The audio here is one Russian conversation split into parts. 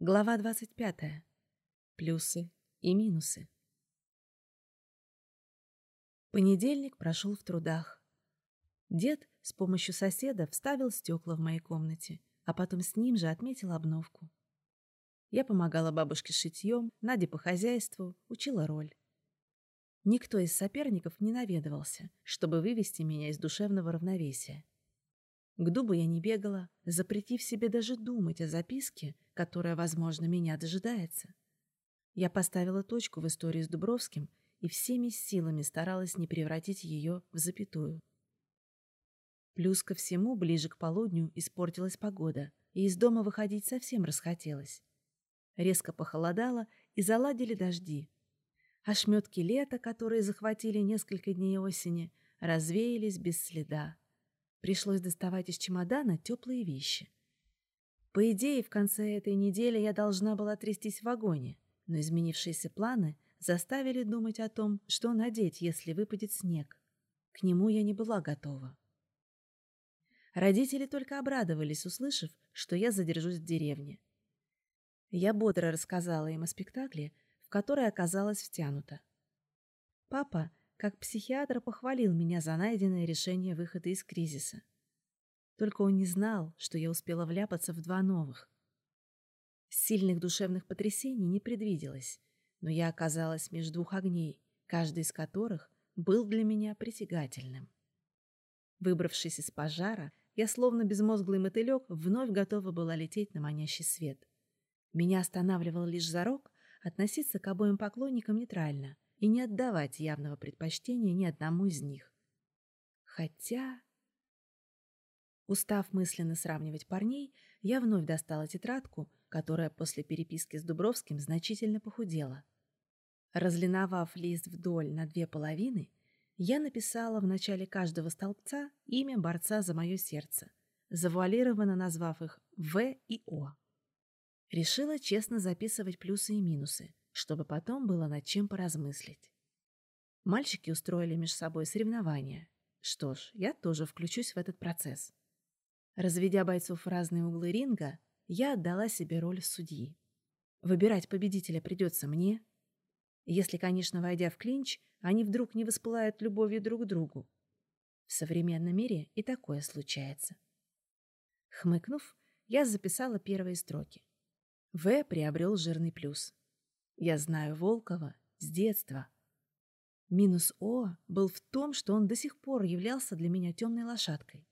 Глава 25. Плюсы и минусы. Понедельник прошел в трудах. Дед с помощью соседа вставил стекла в моей комнате, а потом с ним же отметил обновку. Я помогала бабушке шитьем, Наде по хозяйству, учила роль. Никто из соперников не наведывался, чтобы вывести меня из душевного равновесия. К дубу я не бегала, запретив себе даже думать о записке, которая, возможно, меня дожидается. Я поставила точку в истории с Дубровским и всеми силами старалась не превратить ее в запятую. Плюс ко всему, ближе к полудню испортилась погода, и из дома выходить совсем расхотелось. Резко похолодало, и заладили дожди. Ошметки лета, которые захватили несколько дней осени, развеялись без следа. Пришлось доставать из чемодана теплые вещи. По идее, в конце этой недели я должна была трястись в вагоне, но изменившиеся планы заставили думать о том, что надеть, если выпадет снег. К нему я не была готова. Родители только обрадовались, услышав, что я задержусь в деревне. Я бодро рассказала им о спектакле, в который оказалась втянута. Папа как психиатр похвалил меня за найденное решение выхода из кризиса. Только он не знал, что я успела вляпаться в два новых. Сильных душевных потрясений не предвиделось, но я оказалась между двух огней, каждый из которых был для меня притягательным. Выбравшись из пожара, я, словно безмозглый мотылек, вновь готова была лететь на манящий свет. Меня останавливал лишь зарок относиться к обоим поклонникам нейтрально — и не отдавать явного предпочтения ни одному из них. Хотя... Устав мысленно сравнивать парней, я вновь достала тетрадку, которая после переписки с Дубровским значительно похудела. Разлиновав лист вдоль на две половины, я написала в начале каждого столбца имя борца за мое сердце, завуалированно назвав их В и О. Решила честно записывать плюсы и минусы, чтобы потом было над чем поразмыслить. Мальчики устроили между собой соревнования. Что ж, я тоже включусь в этот процесс. Разведя бойцов в разные углы ринга, я отдала себе роль судьи. Выбирать победителя придется мне. Если, конечно, войдя в клинч, они вдруг не воспылают любовью друг к другу. В современном мире и такое случается. Хмыкнув, я записала первые строки. В приобрел жирный плюс. Я знаю Волкова с детства. Минус О был в том, что он до сих пор являлся для меня темной лошадкой.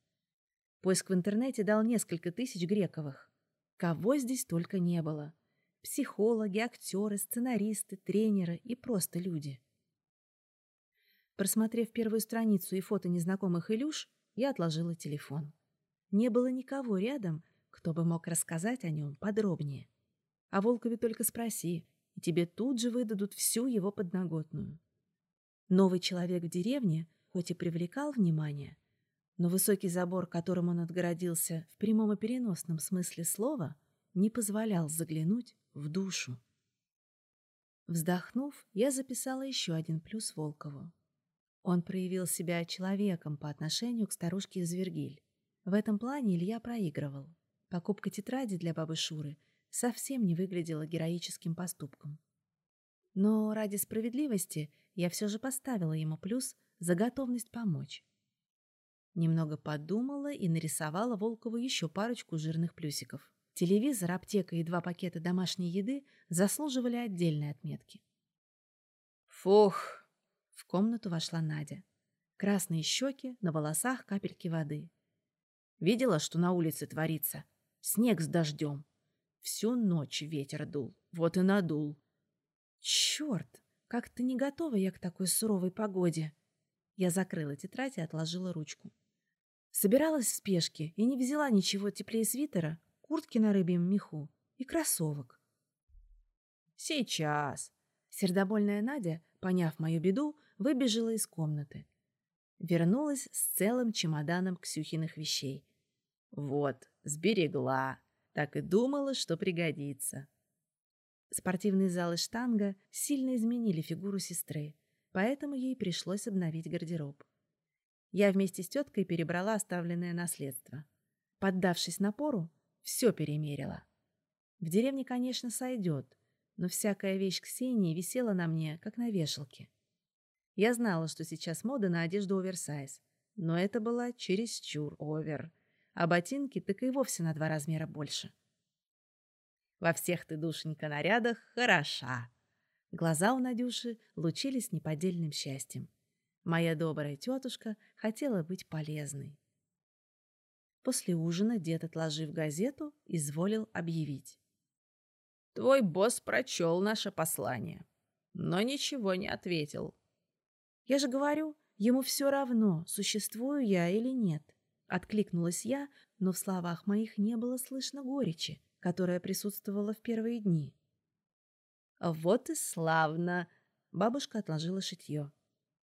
Поиск в интернете дал несколько тысяч грековых. Кого здесь только не было. Психологи, актеры, сценаристы, тренеры и просто люди. Просмотрев первую страницу и фото незнакомых Илюш, я отложила телефон. Не было никого рядом, кто бы мог рассказать о нем подробнее. О Волкове только спроси, и тебе тут же выдадут всю его подноготную. Новый человек в деревне хоть и привлекал внимание, но высокий забор, которым он отгородился в прямом и переносном смысле слова, не позволял заглянуть в душу. Вздохнув, я записала еще один плюс Волкову. Он проявил себя человеком по отношению к старушке из Вергиль. В этом плане Илья проигрывал. Покупка тетради для бабы Шуры совсем не выглядела героическим поступком. Но ради справедливости я все же поставила ему плюс за готовность помочь. Немного подумала и нарисовала Волкову еще парочку жирных плюсиков. Телевизор, аптека и два пакета домашней еды заслуживали отдельной отметки. «Фух!» — в комнату вошла Надя. Красные щеки, на волосах капельки воды. «Видела, что на улице творится? Снег с дождем!» Всю ночь ветер дул, вот и надул. Черт, как-то не готова я к такой суровой погоде. Я закрыла тетрадь и отложила ручку. Собиралась в спешке и не взяла ничего теплее свитера, куртки на рыбьем меху и кроссовок. Сейчас. Сердобольная Надя, поняв мою беду, выбежала из комнаты. Вернулась с целым чемоданом Ксюхиных вещей. Вот, сберегла. Так и думала, что пригодится. Спортивный зал и штанга сильно изменили фигуру сестры, поэтому ей пришлось обновить гардероб. Я вместе с теткой перебрала оставленное наследство. Поддавшись напору, все перемерила. В деревне, конечно, сойдет, но всякая вещь Ксении висела на мне, как на вешалке. Я знала, что сейчас мода на одежду оверсайз, но это была чересчур овер, а ботинки так и вовсе на два размера больше. Во всех ты, душенька, нарядах хороша. Глаза у Надюши лучились неподдельным счастьем. Моя добрая тетушка хотела быть полезной. После ужина дед, отложив газету, изволил объявить. «Твой босс прочел наше послание, но ничего не ответил». «Я же говорю, ему все равно, существую я или нет». Откликнулась я, но в словах моих не было слышно горечи которая присутствовала в первые дни. «Вот и славно!» — бабушка отложила шитье.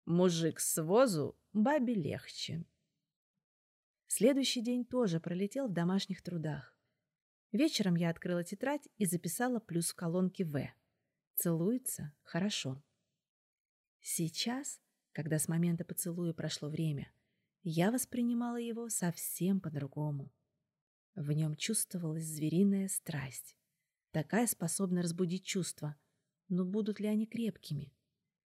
«Мужик с возу, бабе легче». Следующий день тоже пролетел в домашних трудах. Вечером я открыла тетрадь и записала плюс в колонке «В». Целуется хорошо. Сейчас, когда с момента поцелуя прошло время, я воспринимала его совсем по-другому. В нем чувствовалась звериная страсть. Такая способна разбудить чувства. Но будут ли они крепкими?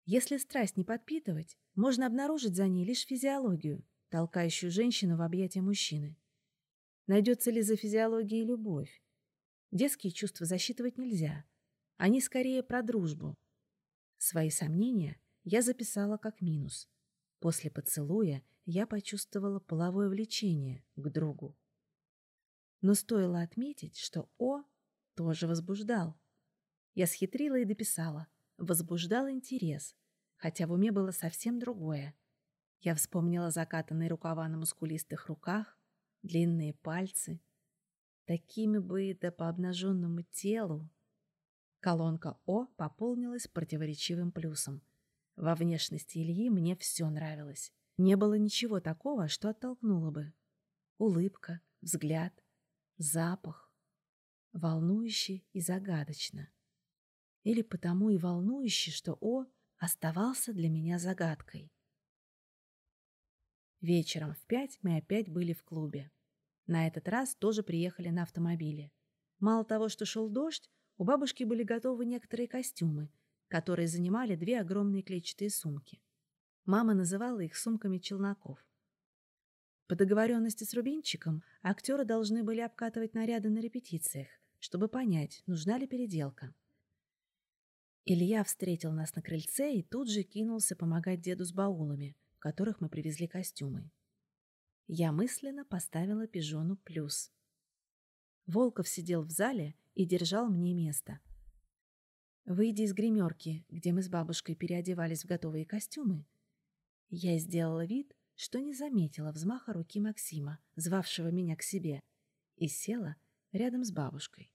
Если страсть не подпитывать, можно обнаружить за ней лишь физиологию, толкающую женщину в объятия мужчины. Найдется ли за физиологией любовь? Детские чувства засчитывать нельзя. Они скорее про дружбу. Свои сомнения я записала как минус. После поцелуя я почувствовала половое влечение к другу. Но стоило отметить, что О тоже возбуждал. Я схитрила и дописала. Возбуждал интерес, хотя в уме было совсем другое. Я вспомнила закатанные рукава на мускулистых руках, длинные пальцы. Такими бы да по обнаженному телу. Колонка О пополнилась противоречивым плюсом. Во внешности Ильи мне все нравилось. Не было ничего такого, что оттолкнуло бы. Улыбка, взгляд, запах. Волнующе и загадочно. Или потому и волнующе, что О оставался для меня загадкой. Вечером в пять мы опять были в клубе. На этот раз тоже приехали на автомобиле. Мало того, что шел дождь, у бабушки были готовы некоторые костюмы, которые занимали две огромные клетчатые сумки. Мама называла их сумками челноков. По договоренности с Рубинчиком актеры должны были обкатывать наряды на репетициях, чтобы понять, нужна ли переделка. Илья встретил нас на крыльце и тут же кинулся помогать деду с баулами, в которых мы привезли костюмы. Я мысленно поставила пижону плюс. Волков сидел в зале и держал мне место. Выйдя из гримерки, где мы с бабушкой переодевались в готовые костюмы, я сделала вид, что не заметила взмаха руки Максима, звавшего меня к себе, и села рядом с бабушкой.